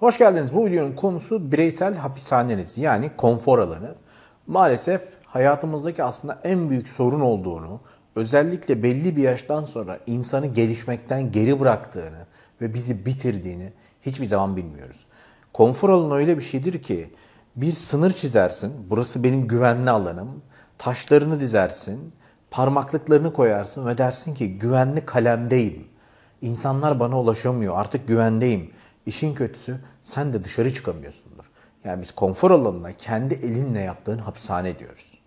Hoş geldiniz. Bu videonun konusu bireysel hapishaneniz yani konfor alanı. Maalesef hayatımızdaki aslında en büyük sorun olduğunu, özellikle belli bir yaştan sonra insanı gelişmekten geri bıraktığını ve bizi bitirdiğini hiçbir zaman bilmiyoruz. Konfor alanı öyle bir şeydir ki bir sınır çizersin. Burası benim güvenli alanım. Taşlarını dizersin. Parmaklıklarını koyarsın ve dersin ki güvenli kalemdeyim. İnsanlar bana ulaşamıyor. Artık güvendeyim. İşin kötüsü sen de dışarı çıkamıyorsundur. Yani biz konfor alanına kendi elinle yaptığın hapishane diyoruz.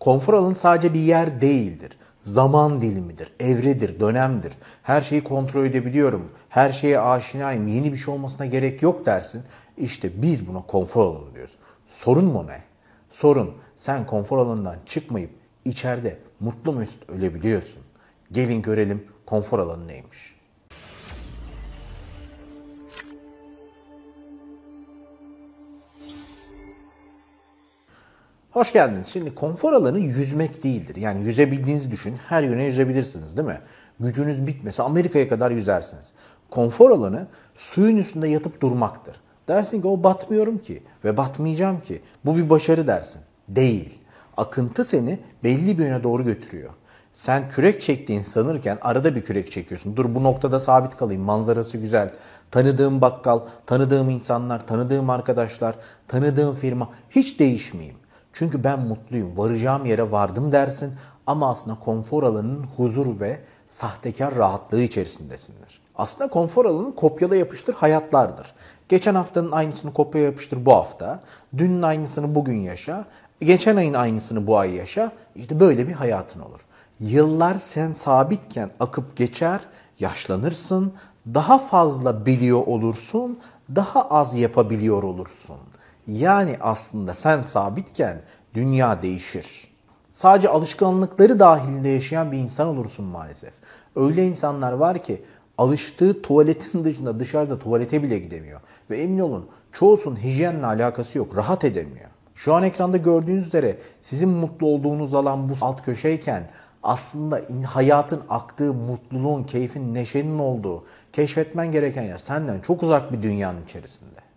Konfor alanı sadece bir yer değildir. Zaman dilimidir, evredir, dönemdir. Her şeyi kontrol edebiliyorum. Her şeye aşinayım. Yeni bir şey olmasına gerek yok dersin. İşte biz buna konfor alanı diyoruz. Sorun mu ne? Sorun sen konfor alanından çıkmayıp içeride mutlu mesut ölebiliyorsun. Gelin görelim konfor alanı neymiş. Hoş geldiniz. Şimdi konfor alanı yüzmek değildir. Yani yüzebildiğinizi düşün. Her yöne yüzebilirsiniz değil mi? Gücünüz bitmese Amerika'ya kadar yüzersiniz. Konfor alanı suyun üstünde yatıp durmaktır. Dersin ki o batmıyorum ki ve batmayacağım ki. Bu bir başarı dersin. Değil. Akıntı seni belli bir yöne doğru götürüyor. Sen kürek çektiğin sanırken arada bir kürek çekiyorsun. Dur bu noktada sabit kalayım. Manzarası güzel. Tanıdığım bakkal, tanıdığım insanlar, tanıdığım arkadaşlar, tanıdığım firma hiç değişmeyeyim. Çünkü ben mutluyum, varacağım yere vardım dersin ama aslında konfor alanının huzur ve sahtekar rahatlığı içerisindesindir. Aslında konfor alanı kopyala yapıştır hayatlardır. Geçen haftanın aynısını kopya yapıştır bu hafta. Dünün aynısını bugün yaşa. Geçen ayın aynısını bu ay yaşa. İşte böyle bir hayatın olur. Yıllar sen sabitken akıp geçer, yaşlanırsın, daha fazla biliyor olursun, daha az yapabiliyor olursun. Yani aslında sen sabitken dünya değişir. Sadece alışkanlıkları dahilinde yaşayan bir insan olursun maalesef. Öyle insanlar var ki alıştığı tuvaletin dışında dışarıda tuvalete bile gidemiyor. Ve emin olun çoğusunun hijyenle alakası yok. Rahat edemiyor. Şu an ekranda gördüğünüz üzere sizin mutlu olduğunuz alan bu alt köşeyken aslında hayatın aktığı, mutluluğun, keyfin, neşenin olduğu, keşfetmen gereken yer senden çok uzak bir dünyanın içerisinde.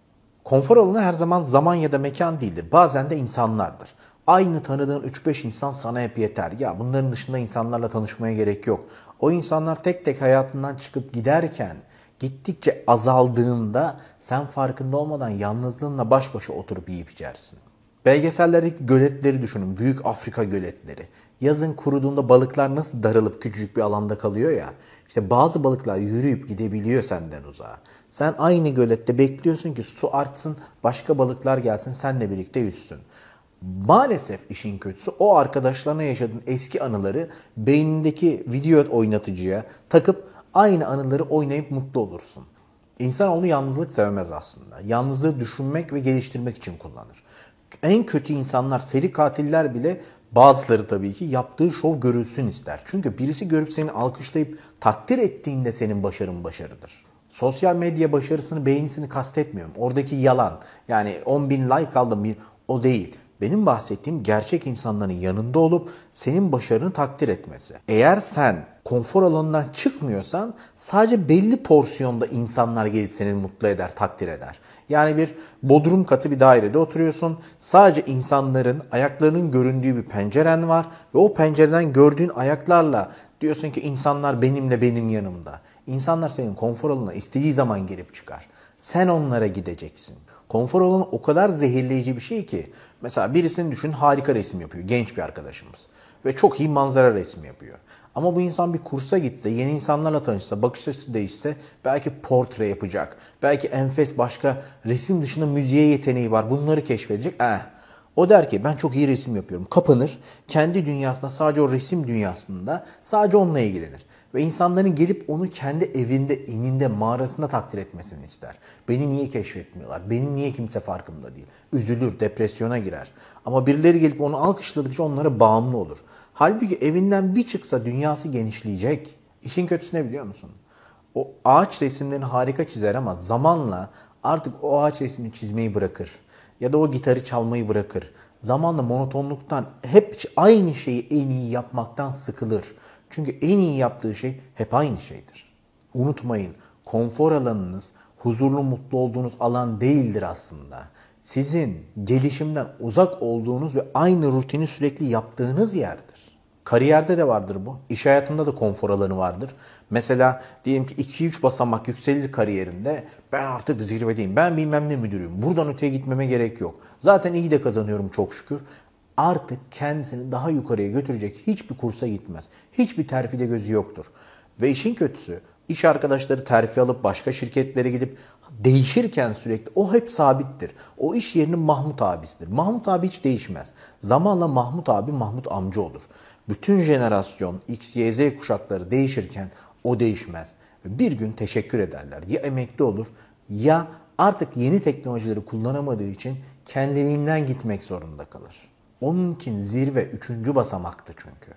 Konfor alanı her zaman zaman ya da mekan değildir. Bazen de insanlardır. Aynı tanıdığın 3-5 insan sana hep yeter. Ya bunların dışında insanlarla tanışmaya gerek yok. O insanlar tek tek hayatından çıkıp giderken gittikçe azaldığında sen farkında olmadan yalnızlığınla baş başa oturup yiyip içersin. Belgesellerdeki göletleri düşünün. Büyük Afrika göletleri. Yazın kuruduğunda balıklar nasıl darılıp küçücük bir alanda kalıyor ya. İşte bazı balıklar yürüyüp gidebiliyor senden uzağa. Sen aynı gölette bekliyorsun ki su artsın, başka balıklar gelsin, senle birlikte yüzsün. Maalesef işin kötüsü o arkadaşlarına yaşadığın eski anıları beynindeki video oynatıcıya takıp aynı anıları oynayıp mutlu olursun. İnsanoğlu yalnızlık sevmez aslında. Yalnızlığı düşünmek ve geliştirmek için kullanır. En kötü insanlar, seri katiller bile bazıları tabii ki yaptığı şov görülsün ister. Çünkü birisi görüp seni alkışlayıp takdir ettiğinde senin başarın başarıdır. Sosyal medya başarısını, beğenisini kastetmiyorum. Oradaki yalan. Yani 10 bin like aldım bir o değil. Benim bahsettiğim gerçek insanların yanında olup senin başarını takdir etmesi. Eğer sen konfor alanından çıkmıyorsan sadece belli porsiyonda insanlar gelip seni mutlu eder, takdir eder. Yani bir bodrum katı bir dairede oturuyorsun. Sadece insanların ayaklarının göründüğü bir penceren var ve o pencereden gördüğün ayaklarla diyorsun ki insanlar benimle benim yanımda. İnsanlar senin konfor alanına istediği zaman girip çıkar. Sen onlara gideceksin. Konfor alanı o kadar zehirleyici bir şey ki. Mesela birisini düşün harika resim yapıyor. Genç bir arkadaşımız. Ve çok iyi manzara resmi yapıyor. Ama bu insan bir kursa gitse, yeni insanlarla tanışsa, bakış açısı değişse belki portre yapacak. Belki enfes başka resim dışında müziğe yeteneği var. Bunları keşfedecek. Eh. O der ki ben çok iyi resim yapıyorum. Kapanır. Kendi dünyasında sadece o resim dünyasında sadece onunla ilgilenir. Ve insanların gelip onu kendi evinde, ininde, mağarasında takdir etmesini ister. Beni niye keşfetmiyorlar? Benim niye kimse farkında değil? Üzülür, depresyona girer. Ama birileri gelip onu alkışladıkça onlara bağımlı olur. Halbuki evinden bir çıksa dünyası genişleyecek. İşin kötüsü ne biliyor musun? O ağaç resimlerini harika çizer ama zamanla artık o ağaç resmini çizmeyi bırakır. Ya da o gitarı çalmayı bırakır. Zamanla monotonluktan hep aynı şeyi en iyi yapmaktan sıkılır. Çünkü en iyi yaptığı şey hep aynı şeydir. Unutmayın konfor alanınız huzurlu mutlu olduğunuz alan değildir aslında. Sizin gelişimden uzak olduğunuz ve aynı rutini sürekli yaptığınız yerdir. Kariyerde de vardır bu. İş hayatında da konfor alanı vardır. Mesela diyelim ki 2-3 basamak yükselir kariyerinde ben artık zirvedeyim. Ben bilmem ne müdürüyüm. Buradan öteye gitmeme gerek yok. Zaten iyi de kazanıyorum çok şükür. Artık kendisini daha yukarıya götürecek hiçbir kursa gitmez. Hiçbir terfide gözü yoktur. Ve işin kötüsü iş arkadaşları terfi alıp başka şirketlere gidip değişirken sürekli o hep sabittir. O iş yerinin Mahmut abisidir. Mahmut abi hiç değişmez. Zamanla Mahmut abi Mahmut amca olur. Bütün jenerasyon X, Y, Z kuşakları değişirken o değişmez. Bir gün teşekkür ederler. Ya emekli olur ya artık yeni teknolojileri kullanamadığı için kendiliğinden gitmek zorunda kalır. Onun için zirve üçüncü basamaktı çünkü.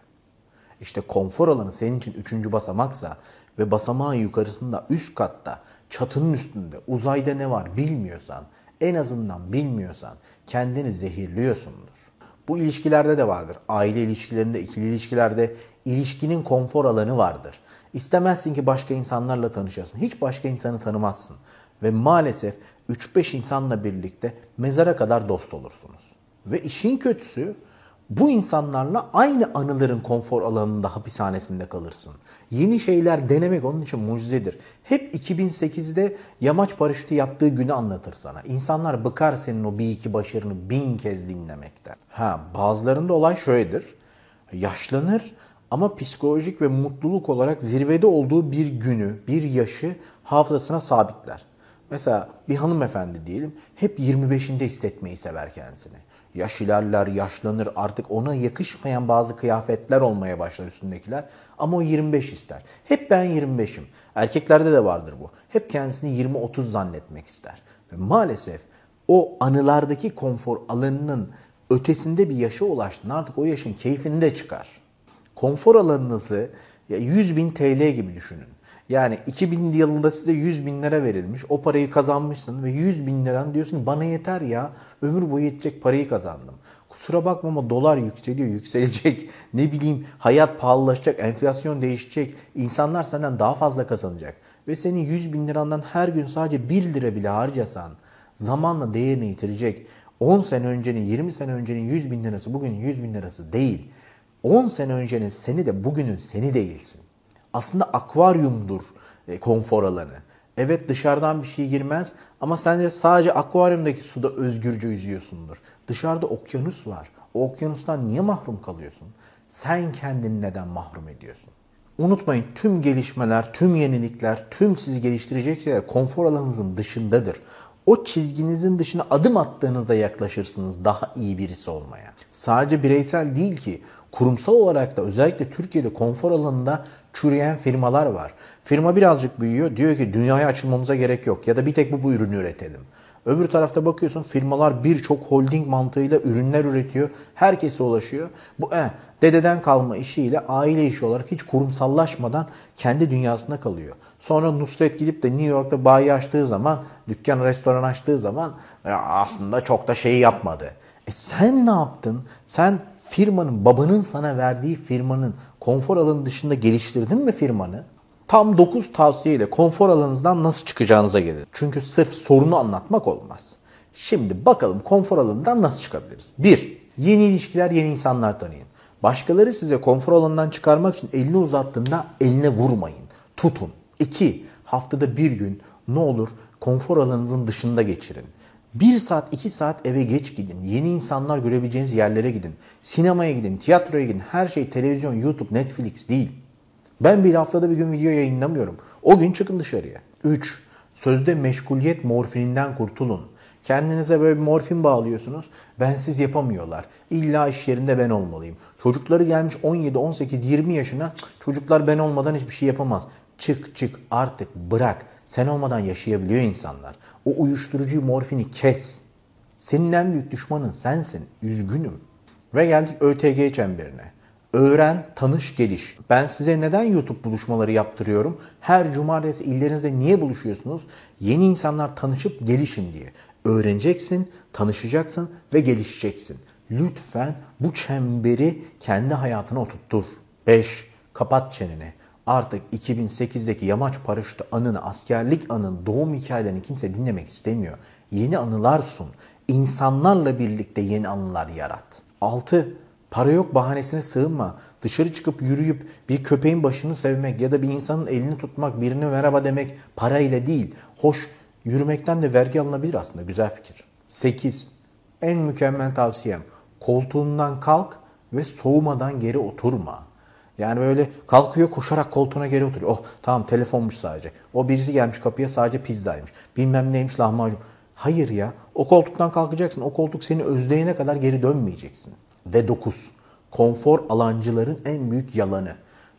İşte konfor alanı senin için üçüncü basamaksa ve basamağın yukarısında üst katta çatının üstünde uzayda ne var bilmiyorsan en azından bilmiyorsan kendini zehirliyorsundur. Bu ilişkilerde de vardır. Aile ilişkilerinde, ikili ilişkilerde ilişkinin konfor alanı vardır. İstemezsin ki başka insanlarla tanışasın. Hiç başka insanı tanımazsın. Ve maalesef 3-5 insanla birlikte mezara kadar dost olursunuz. Ve işin kötüsü bu insanlarla aynı anıların konfor alanında hapishanesinde kalırsın. Yeni şeyler denemek onun için mucizedir. Hep 2008'de yamaç paraşütü yaptığı günü anlatır sana. İnsanlar bıkar senin o bir iki başarını bin kez dinlemekten. Ha bazılarında olay şöyledir. Yaşlanır ama psikolojik ve mutluluk olarak zirvede olduğu bir günü, bir yaşı hafızasına sabitler. Mesela bir hanımefendi diyelim hep 25'inde hissetmeyi sever kendisini. Yaş ilerler, yaşlanır artık ona yakışmayan bazı kıyafetler olmaya başlar üstündekiler. Ama o 25 ister. Hep ben 25'im. Erkeklerde de vardır bu. Hep kendisini 20-30 zannetmek ister. Ve maalesef o anılardaki konfor alanının ötesinde bir yaşa ulaştın. Artık o yaşın keyfini de çıkar. Konfor alanınızı 100 bin TL gibi düşünün. Yani 2000 yılında size 100 bin lira verilmiş. O parayı kazanmışsın ve 100 bin liran diyorsun bana yeter ya. Ömür boyu yetecek parayı kazandım. Kusura bakma ama dolar yükseliyor, yükselecek. Ne bileyim hayat pahalılaşacak, enflasyon değişecek. İnsanlar senden daha fazla kazanacak. Ve senin 100 bin lirandan her gün sadece 1 lira bile harcasan zamanla değerini yitirecek. 10 sene öncenin, 20 sene öncenin 100 bin lirası bugünün 100 bin lirası değil. 10 sene öncenin seni de bugünün seni değilsin aslında akvaryumdur e, konfor alanı. Evet dışarıdan bir şey girmez ama sence sadece akvaryumdaki suda özgürce yüzüyorsundur. Dışarıda okyanus var. O okyanustan niye mahrum kalıyorsun? Sen kendini neden mahrum ediyorsun? Unutmayın tüm gelişmeler, tüm yenilikler, tüm sizi geliştirecek şeyler konfor alanınızın dışındadır. O çizginizin dışına adım attığınızda yaklaşırsınız daha iyi birisi olmaya. Sadece bireysel değil ki kurumsal olarak da özellikle Türkiye'de konfor alanında çürüyen firmalar var. Firma birazcık büyüyor. Diyor ki dünyaya açılmamıza gerek yok ya da bir tek bu, bu ürünü üretelim. Öbür tarafta bakıyorsun firmalar birçok holding mantığıyla ürünler üretiyor. Herkese ulaşıyor. Bu eh, dededen kalma işiyle aile işi olarak hiç kurumsallaşmadan kendi dünyasında kalıyor. Sonra Nusret gidip de New York'ta bayi açtığı zaman, dükkan, restoran açtığı zaman aslında çok da şey yapmadı. E sen ne yaptın? Sen firmanın, babanın sana verdiği firmanın konfor alanı dışında geliştirdin mi firmanı? Tam 9 tavsiyeyle konfor alanınızdan nasıl çıkacağınıza gelir. Çünkü sırf sorunu anlatmak olmaz. Şimdi bakalım konfor alanından nasıl çıkabiliriz? 1. Yeni ilişkiler, yeni insanlar tanıyın. Başkaları size konfor alanından çıkarmak için elini uzattığında eline vurmayın. Tutun. 2. Haftada bir gün ne olur konfor alanınızın dışında geçirin. Bir saat, iki saat eve geç gidin. Yeni insanlar görebileceğiniz yerlere gidin. Sinemaya gidin, tiyatroya gidin. Her şey televizyon, YouTube, Netflix değil. Ben bir haftada bir gün video yayınlamıyorum. O gün çıkın dışarıya. 3. Sözde meşguliyet morfininden kurtulun. Kendinize böyle bir morfin bağlıyorsunuz. Bensiz yapamıyorlar. İlla iş yerinde ben olmalıyım. Çocukları gelmiş 17, 18, 20 yaşına çocuklar ben olmadan hiçbir şey yapamaz. Çık çık artık bırak. Sen olmadan yaşayabiliyor insanlar. O uyuşturucuyu morfini kes. Senin en büyük düşmanın sensin. Üzgünüm. Ve geldik ÖTG çemberine. Öğren, tanış, geliş. Ben size neden YouTube buluşmaları yaptırıyorum? Her cumartesi illerinizde niye buluşuyorsunuz? Yeni insanlar tanışıp gelişin diye. Öğreneceksin, tanışacaksın ve gelişeceksin. Lütfen bu çemberi kendi hayatına oturttur. 5. Kapat çeneni. Artık 2008'deki yamaç paraşütü anını, askerlik anın, doğum hikayelerini kimse dinlemek istemiyor. Yeni anılar sun. İnsanlarla birlikte yeni anılar yarat. 6. Para yok bahanesine sığınma. Dışarı çıkıp yürüyüp bir köpeğin başını sevmek ya da bir insanın elini tutmak, birine merhaba demek parayla değil. Hoş yürümekten de vergi alınabilir aslında. Güzel fikir. 8. En mükemmel tavsiyem. Koltuğundan kalk ve soğumadan geri oturma. Yani böyle kalkıyor koşarak koltuğuna geri oturuyor. Oh tamam telefonmuş sadece. O birisi gelmiş kapıya sadece pizzaymış. Bilmem neymiş lahmacun. Hayır ya o koltuktan kalkacaksın. O koltuk seni özleyene kadar geri dönmeyeceksin. Ve 9. Konfor alancıların en büyük yalanı.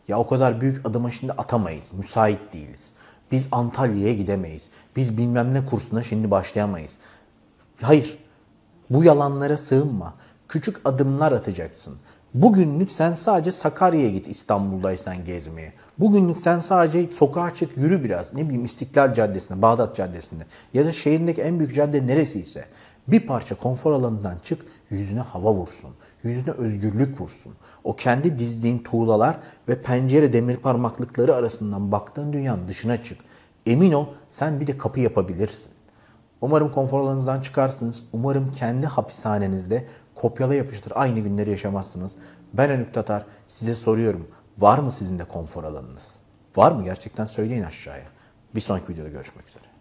Ya o kadar büyük adımı şimdi atamayız. Müsait değiliz. Biz Antalya'ya gidemeyiz. Biz bilmem ne kursuna şimdi başlayamayız. Hayır. Bu yalanlara sığınma. Küçük adımlar atacaksın. Bugünlük sen sadece Sakarya'ya git İstanbul'daysan gezmeye. Bugünlük sen sadece sokağa çık yürü biraz. Ne bileyim İstiklal Caddesi'nde, Bağdat Caddesi'nde ya da şehrindeki en büyük cadde neresiyse bir parça konfor alanından çık yüzüne hava vursun. Yüzüne özgürlük vursun. O kendi dizdiğin tuğlalar ve pencere demir parmaklıkları arasından baktığın dünyanın dışına çık. Emin ol sen bir de kapı yapabilirsin. Umarım konfor alanınızdan çıkarsınız. Umarım kendi hapishanenizde kopyala yapıştır aynı günleri yaşamazsınız. Ben Önük Tatar size soruyorum. Var mı sizin de konfor alanınız? Var mı gerçekten söyleyin aşağıya. Bir sonraki videoda görüşmek üzere.